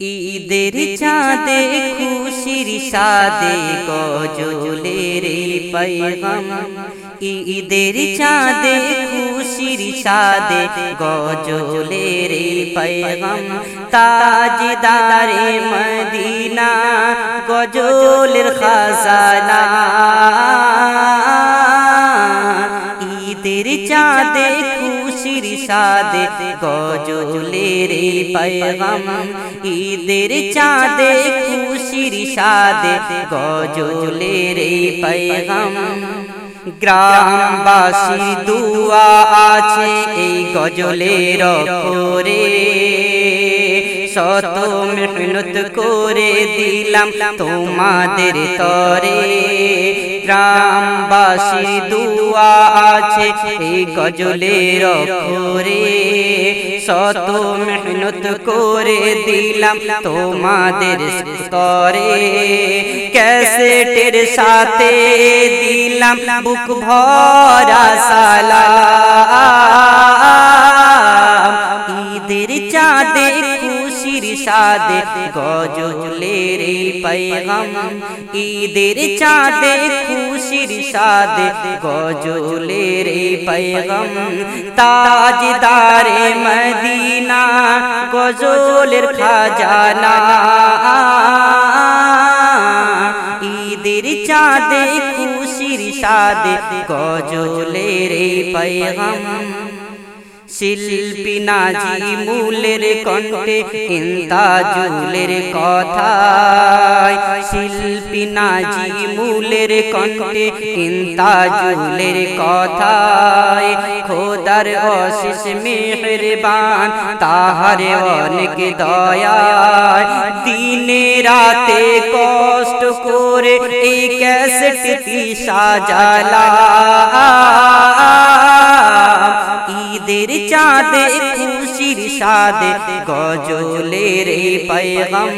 ঈদের চাঁদে খুশির সাদে গজলের পৈগম ঈদের চাঁদে খুশির সাদে গজলের পৈগম তাজদারে মদিনা গজলের খাজানা। ঈদের চাঁদে খুশির সাদে গজলের পৈগম ঈদের চাঁদে খুশির সাদে গজলের পৈগম গ্রামবাসী দুয়া আছে এই গজলের করে শত মেহনত করে দিলাম, তোমাদের তরে গ্রামবাসী দুয়া আছে এই গজলের করে শত মেহনত করে দিলাম, তোমাদের স্তরে। ক্যাসেটের সাথে দিলাম, বুক ভরা সালা। খুশির সাদে গজলের পৈগম ঈদের চাঁদে খুশির সাদে গজলের পৈগম তাজদারে মদিনা গজলের খাজানা ঈদের চাঁদে খুশির সাদে গজলের পৈগম শিল্পী নাজি মূলের কণ্ঠে ইন্তাজুলের কথায় শিল্পী নাজি মূলের কণ্ঠে ইন্তাজুলের কথায় খোদার অশিস মেহরবান, তাহার অনেক দয়ায়। দিনে রাতে কষ্ট করে এই ক্যাসেটটি সাজালা সাদে গজলের পৈগম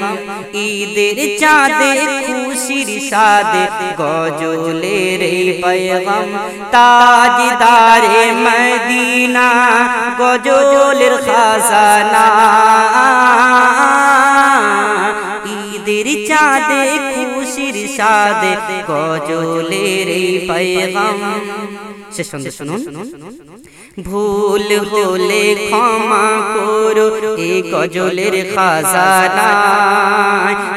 ঈদের চাঁদে খুশির সাদে গজলের পৈগম তাজদারে মদিনা গজলের খাজানা। ঈদের চাঁদে খুশির সাদে গজলের পৈগম সে শুনুন। ভুল হলে ক্ষমা করো, এ গজলের খাজানা।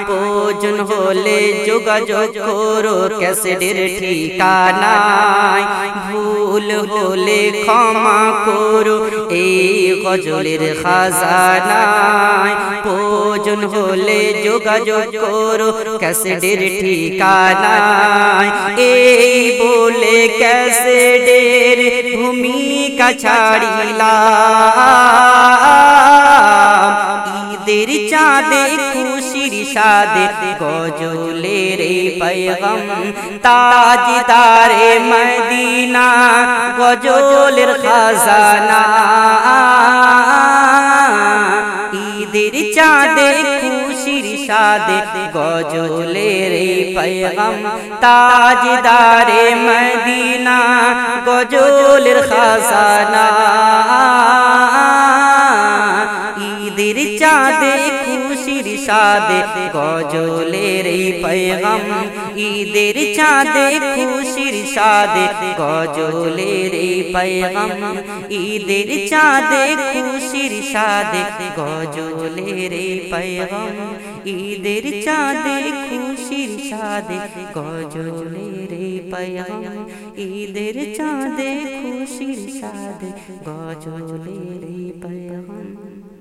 প্রয়োজন হলে যোগাযোগ করো, ক্যাসেটের ঠিকানায়। ভুল হলে ক্ষমা করো এই গজলের খাজানায়। প্রয়োজন হলে যোগাযোগ করো, ক্যাসেটের ঠিকানায়। এই বলে ক্যাসেটের کچھاڑی لا چاندے خوشی شاد کو لے رے پیغم تاج دار مدینہ کو جو خزانہ شاد گوجولے رے پیغم تاج دار مدینہ گوجول خزانہ۔ চাঁদে খুশির সাদে গজলের পৈগম ঈদের চাঁদে খুশির সাদে গজলের পৈগম ঈদের চাঁদে খুশির সাদে গজলের পৈগম ঈদের চাঁদে খুশির সাদে গজলের পৈগম ঈদের চাঁদে খুশির সাদে গজলের পৈগম